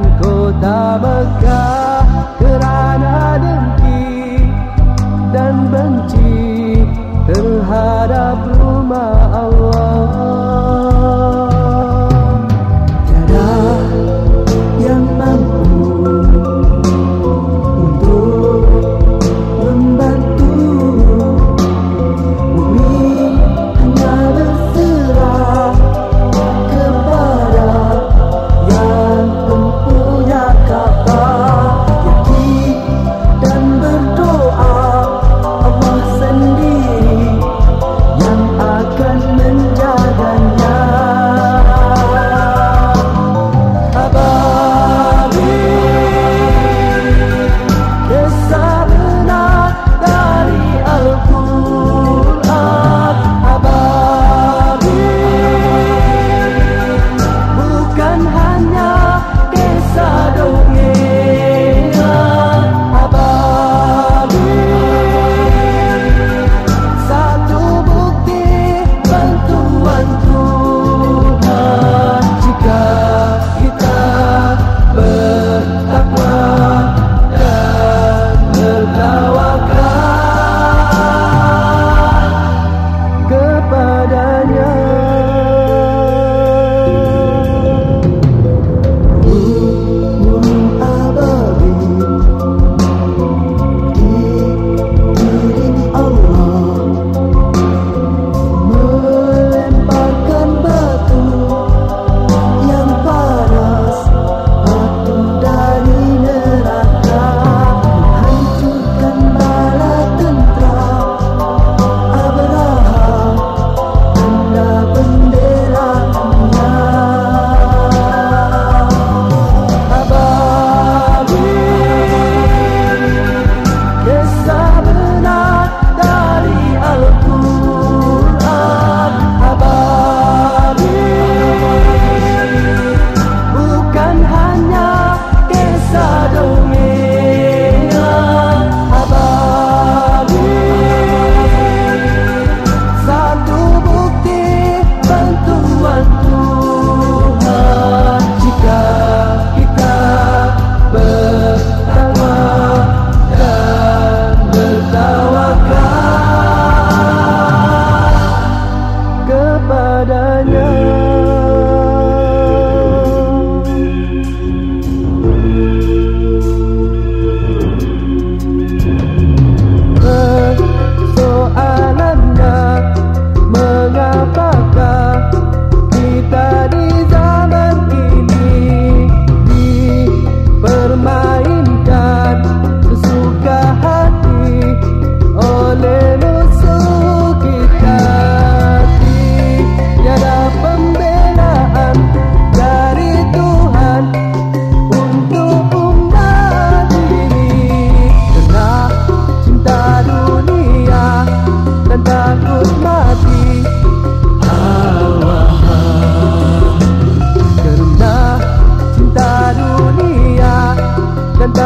Kepadanya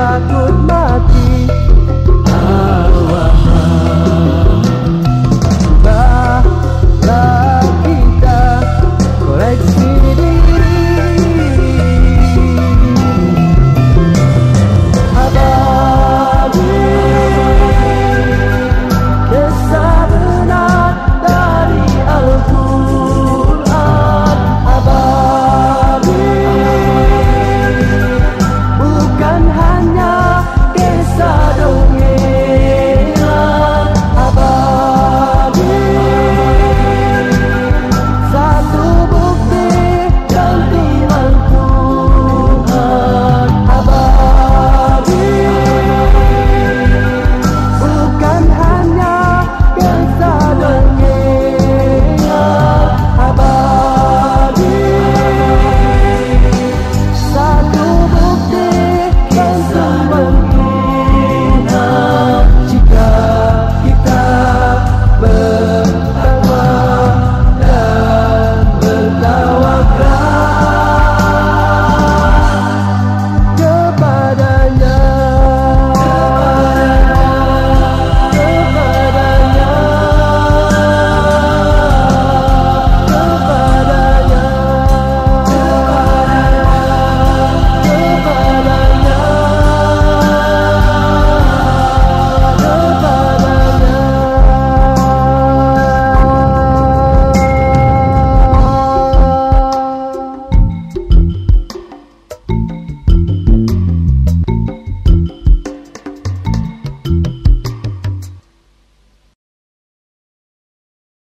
takut mati.